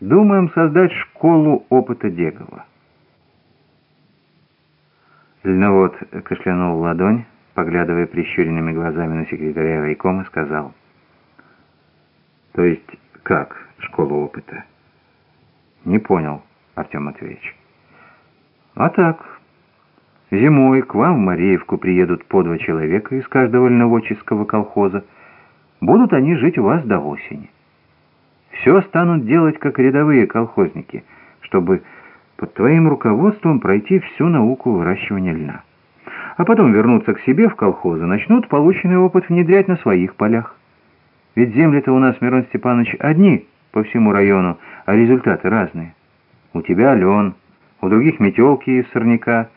Думаем создать школу опыта Дегова. Льновод кашлянул ладонь, поглядывая прищуренными глазами на секретаря райкома, сказал. То есть как школа опыта? Не понял, Артем Матвеевич. А так, зимой к вам в Мареевку приедут по два человека из каждого льноводческого колхоза. Будут они жить у вас до осени. Все станут делать, как рядовые колхозники, чтобы под твоим руководством пройти всю науку выращивания льна. А потом вернуться к себе в колхозы, начнут полученный опыт внедрять на своих полях. Ведь земли-то у нас, Мирон Степанович, одни по всему району, а результаты разные. У тебя лен, у других метелки из сорняка,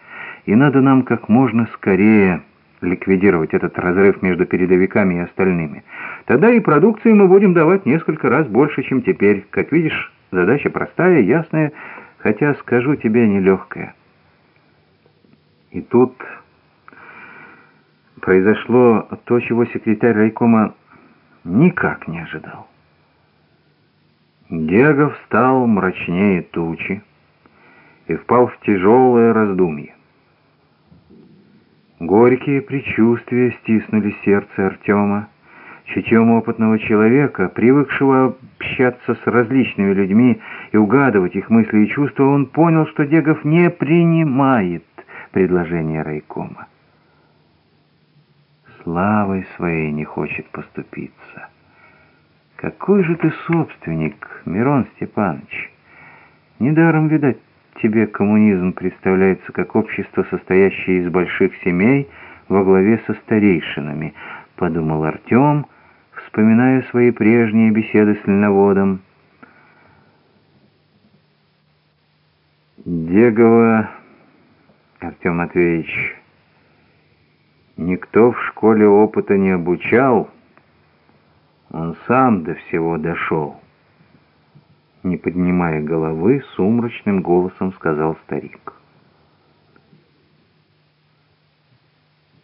и надо нам как можно скорее ликвидировать этот разрыв между передовиками и остальными. Тогда и продукции мы будем давать несколько раз больше, чем теперь. Как видишь, задача простая, ясная, хотя, скажу тебе, нелегкая. И тут произошло то, чего секретарь райкома никак не ожидал. Дегов стал мрачнее тучи и впал в тяжелое раздумье. Горькие предчувствия стиснули сердце Артема, чутьем опытного человека, привыкшего общаться с различными людьми и угадывать их мысли и чувства, он понял, что Дегов не принимает предложение райкома. Славой своей не хочет поступиться. Какой же ты собственник, Мирон Степанович? Недаром, видать, тебе коммунизм представляется как общество, состоящее из больших семей во главе со старейшинами, подумал Артем, вспоминая свои прежние беседы с льноводом. Дегова Артем Матвеевич, никто в школе опыта не обучал, он сам до всего дошел не поднимая головы, сумрачным голосом сказал старик.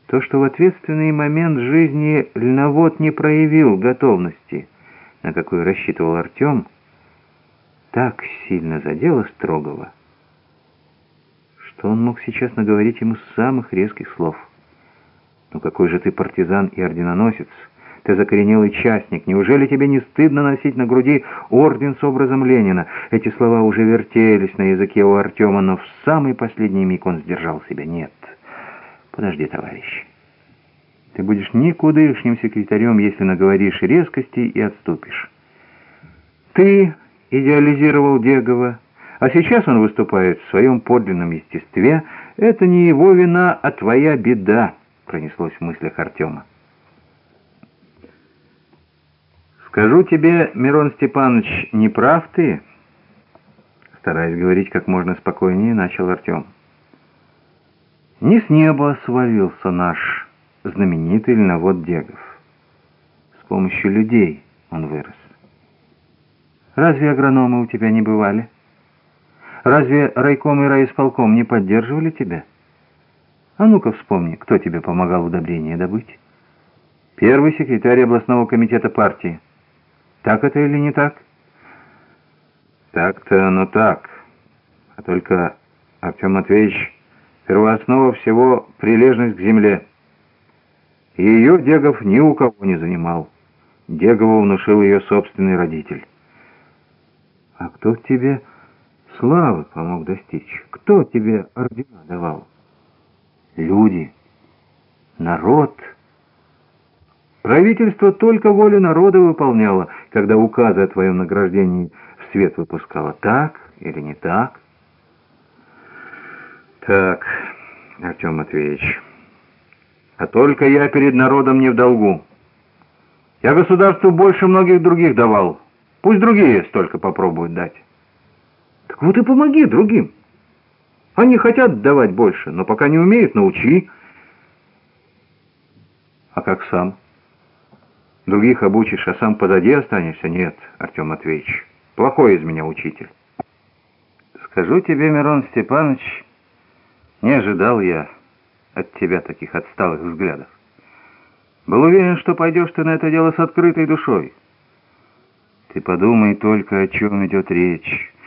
То, что в ответственный момент жизни льновод не проявил готовности, на какую рассчитывал Артем, так сильно задело Строгова, что он мог сейчас наговорить ему самых резких слов. «Ну какой же ты партизан и орденоносец!» Ты закоренелый частник. Неужели тебе не стыдно носить на груди орден с образом Ленина? Эти слова уже вертелись на языке у Артема, но в самый последний миг он сдержал себя. Нет. Подожди, товарищ. Ты будешь никудышним секретарем, если наговоришь резкости и отступишь. Ты идеализировал Дегова, а сейчас он выступает в своем подлинном естестве. Это не его вина, а твоя беда, пронеслось в мыслях Артема. «Скажу тебе, Мирон Степанович, не прав ты?» Стараясь говорить как можно спокойнее, начал Артем. «Не с неба свалился наш знаменитый льновод Дегов. С помощью людей он вырос. Разве агрономы у тебя не бывали? Разве райком и райисполком не поддерживали тебя? А ну-ка вспомни, кто тебе помогал удобрение добыть? Первый секретарь областного комитета партии». Так это или не так? Так-то оно так. А только, Артем Матвеевич, первооснова всего прилежность к земле. Ее Дегов ни у кого не занимал. Дегову внушил ее собственный родитель. А кто тебе славы помог достичь? Кто тебе ордена давал? Люди, народ — Правительство только волю народа выполняло, когда указы о твоем награждении в свет выпускало. Так или не так? Так, Артем Матвеевич, а только я перед народом не в долгу. Я государству больше многих других давал. Пусть другие столько попробуют дать. Так вот и помоги другим. Они хотят давать больше, но пока не умеют, научи. А как сам? Других обучишь, а сам позади останешься? Нет, Артем Матвеевич, плохой из меня учитель. Скажу тебе, Мирон Степанович, не ожидал я от тебя таких отсталых взглядов. Был уверен, что пойдешь ты на это дело с открытой душой. Ты подумай только, о чем идет речь.